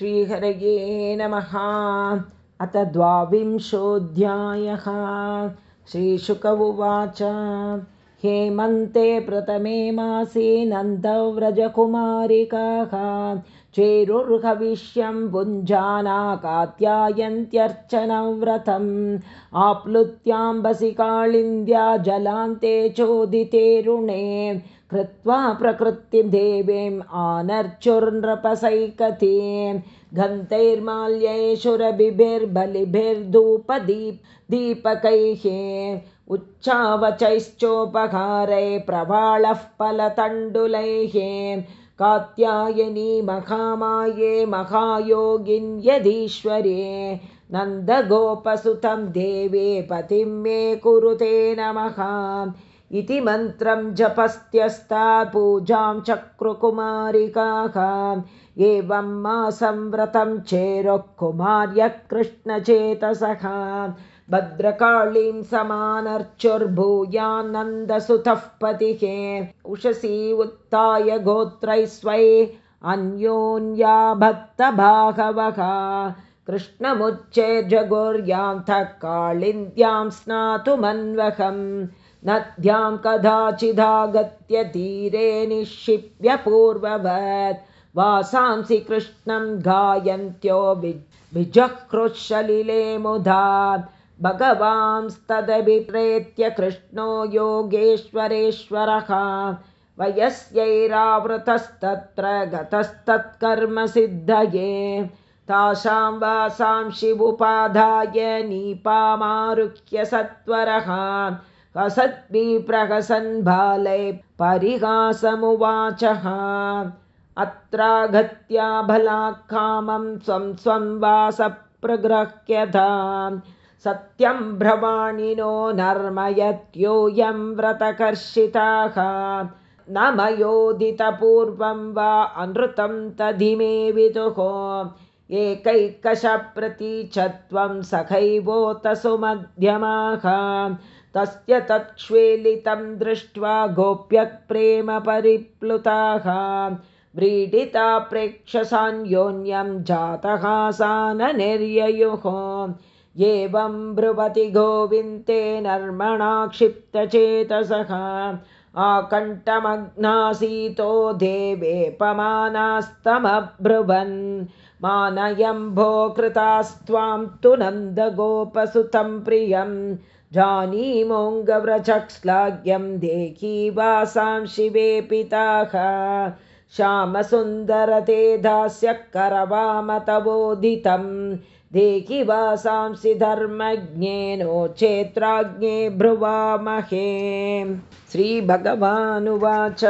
श्रीहरये नमः। अथ द्वाविंशोऽध्यायः। श्रीशुक उवाच। हेमन्ते प्रथमे मासे नन्दव्रजकुमारिकाः। चेरुर्हविष्यं भुञ्जाना कात्यायन्त्यर्चनव्रतम् आप्लुत्याम्बसि काळिन्द्या जलान्ते चोदितेरुणे कृत्वा प्रकृतिं देवीम् आनर्चुर्नृपसैकतीं गन्धैर्माल्यैषुरभिर्बलिभिर्धूपदीप दीपकैः उच्चावचैश्चोपहारै प्रवाळः फलतण्डुलैः कात्यायनी महामाये महायोगिन् यदीश्वरे नन्दगोपसुतं देवे पतिं मे कुरुते नमः इति मन्त्रं जपस्त्यस्ता पूजां चक्रुकुमारिकाः। एवं मासं व्रतं चेरुः कुमार्यः कृष्णचेतसः भद्रकाळीं समानर्चुर्भूयानन्दसुतः पतिः। उषसी उत्थाय गोत्रैः स्वै अन्योन्या भक्तभागवः कृष्णमुच्चैर्जगोर्यान्तः काळिन्द्यां स्नातुमन्वहम् नद्यां कदाचिदागत्य तीरे निक्षिप्य पूर्ववत् वासांसि कृष्णं गायन्त्यो विजःकृशलिले मुधा। भगवांस्तदभिप्रेत्य कृष्णो योगेश्वरेश्वरः। वयस्यैरावृतस्तत्र गतस्तत्कर्मसिद्धये तासां वासां शिवुपाधाय नीपामारुह्य सत्वरः हसद्भिप्रहसन् बालै परिहासमुवाचः। अत्रागत्या भलाकामं स्वं स्वं वासप्रगृह्यता सत्यं भ्रवाणिनो नर्मयत्योऽयं व्रतकर्षिताः। न मयोदितपूर्वं वा अनृतं तदिमे विदुः। एकैकशप्रतीचत्वं सखैवोतसुमध्यमाः तस्य तत्क्ष्वेलितं दृष्ट्वा गोप्यः प्रेम परिप्लुताः व्रीडिता प्रेक्षसान्योन्यं जातः सा न निर्ययुः। एवं ब्रुवति गोविन्ते नर्मणा क्षिप्तचेतसः। आकण्ठमग्नासीतो देवेपमानास्तमब्रुवन्। मानयम्भो कृतास्त्वां तु नन्दगोपसुतं प्रियम् जानीमोऽङ्गव्रजक्श्लाघ्यं देही वासां शिवे पिताः। श्यामसुन्दरते दास्य करवामतवोदितं देहि वासांसि धर्मज्ञेनो चेत्राज्ञे ब्रुवामहे। श्रीभगवानुवाच।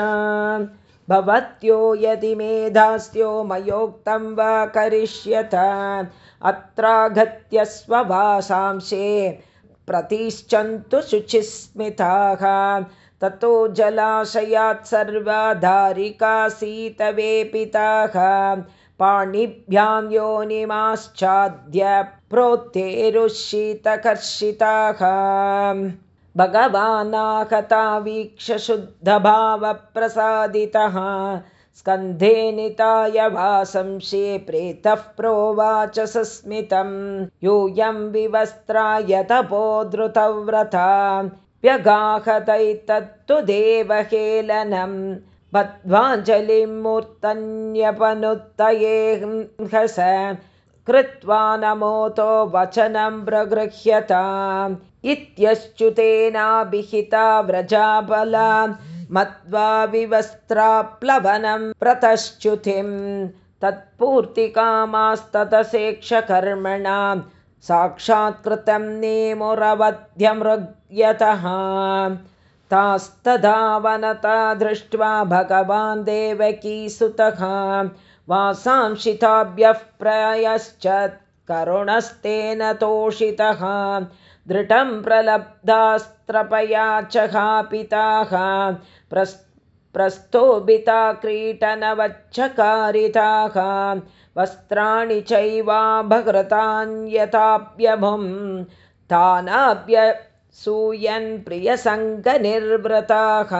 भवत्यो यदि मेधास्यो मयोक्तं वा करिष्यत। अत्रागत्य स्ववासांशे प्रतिश्चन्तु शुचिस्मिताः। ततो जलाशयात् सर्वधारिकासीतवेपिताः। पाणिभ्यां योनिमाश्चाद्य प्रोत्तेरुशीतकर्षिताः। भगवानाहता शुद्धभावप्रसादितः स्कन्धे निताय वासंशे प्रेतः प्रोवाच सस्मितं यूयं विवस्त्राय तपो धृतव्रता व्यगाहतैतत्तु देवहेलनं बद्ध्वाञ्जलिं मूर्तन्यपनुत्तये कृत्वा नमोतो वचनं प्रगृह्यता इत्यश्च्युतेनाभिहिता व्रजाबला मत्वा विवस्त्राप्लवनं प्रतश्च्युतिं तत्पूर्तिकामास्ततसेक्षकर्मणां साक्षात्कृतं नेमुरवध्यमृग्यतः। तास्तदावनता दृष्ट्वा भगवान् देवकीसुतः वासांशिताभ्यः प्रयश्च करुणस्तेन तोषितः दृढं प्रलब्धास्त्रपया च पिताः प्रस्तोभिता क्रीटनवच्छकारिताः वस्त्राणि चैवाभकृतान्यताभ्यभुं तानाभ्यसूयन् प्रियसङ्गनिर्वृताः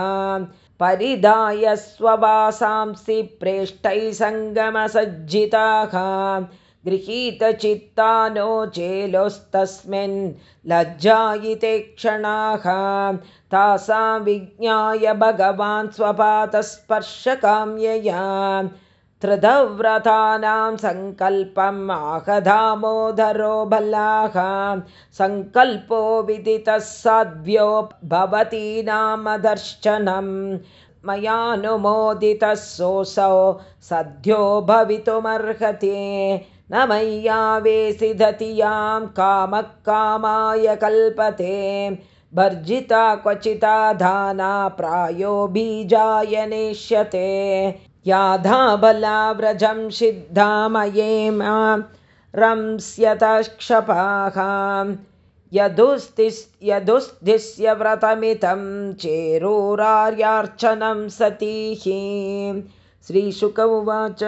परिधाय स्ववासांसि प्रेष्ठैः सङ्गमसज्जिताः गृहीतचित्ता नो चेलोस्तस्मिन् लज्जायिते क्षणाः। तासां विज्ञाय भगवान् स्वपातस्पर्शकाम्यया त्रिधव्रतानां सङ्कल्पम् आहदामोदरो बलाः। सङ्कल्पो विदितः साध्यो भवती नामदर्शनम् मयानुमोदितः सोऽसौ सद्यो भवितुमर्हति न मय्यावेसिदतियां कामः कामाय कल्पते। भर्जिता क्वचिता धाना प्रायो बीजाय नेष्यते। याधाबलाव्रजं सिद्धामयेम रंस्यतक्षपाः। यदुस्तिस्य व्रतमितं चेरूरार्यार्चनं सतीः। श्रीशुक उवाच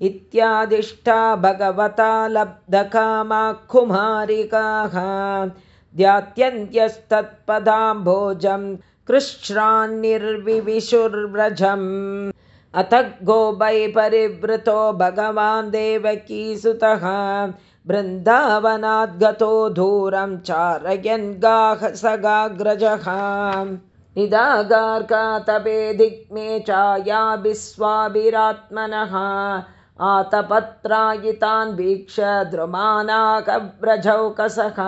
इत्यादिष्टा भगवता लब्धकामाकुमारिकाः द्यात्यन्त्यस्तत्पदाम्भोजं कृश्रान्निर्विविशुर्व्रजम् अथ गोबै परिवृतो भगवान् देवकीसुतः बृन्दावनाद्गतो दूरं चारयन् गाः सगाग्रजः। निदागार्कातपे दिग्मे चायाभिस्वाभिरात्मनः आतपत्रायितान् वीक्ष द्रुमानाकव्रजौकसः।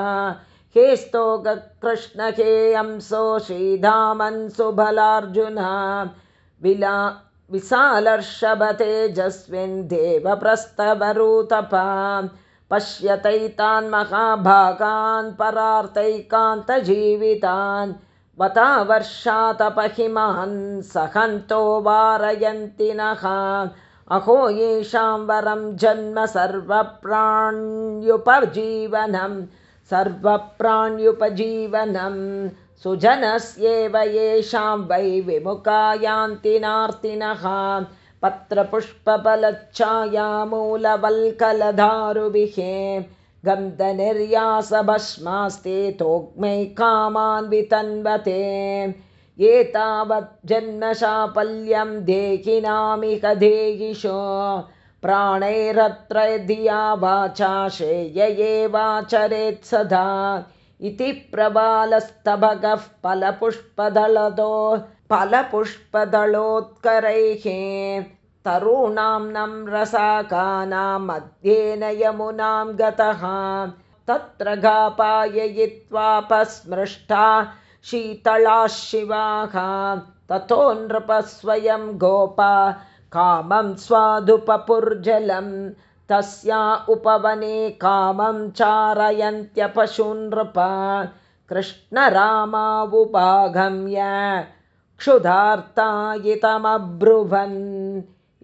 हे स्तोककृष्ण हे अंसो श्रीधामन् सुबलार्जुन विला महाभागान् परार्तैकान्तजीवितान् वतावर्षातपहिमान् सहन्तो वारयन्ति नः अहो येषां वरं जन्म सर्वप्राण्युपजीवनं सर्वप्राण्युपजीवनम् सुजनस्येव येषां वै विमुखायान्ति नार्तिनः पत्रपुष्पफलच्छायामूलवल्कलधारुभिः गन्धनिर्यासभस्मास्ते तोग्मै कामान् वितन्वते एतावत् जन्मशापल्यं देहिनामिह देहिषु। प्राणैरत्र धिया वाचा श्रेय सदा। इति प्रबालस्तभगः फलपुष्पदलदो फलपुष्पदलोत्करैः। तरूणां नं रसाकानां मध्येन यमुनां गतः। तत्र गापाययित्वापस्मृष्टा शीतलाः शिवाः ततो नृपस्वयं गोपा कामं स्वादुपपुर्जलम् तस्या उपवने कामं चारयन्त्यपशूनृप कृष्णरामावुपागम्य क्षुधार्तायितमब्रुवन्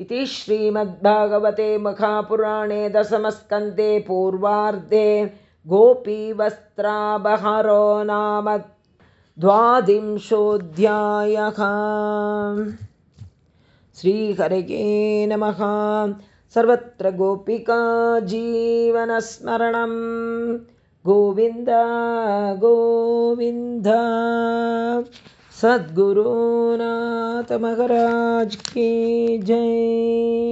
इति श्रीमद्भागवते महापुराणे दशमस्कन्धे पूर्वार्धे गोपीवस्त्राबहरो नाम द्वादिंशोऽध्यायः. श्रीहरये नमः. सर्वत्र गोपिका जीवनस्मरणं गोविन्द गोविन्द. सद्गुरुनाथमहराज के जय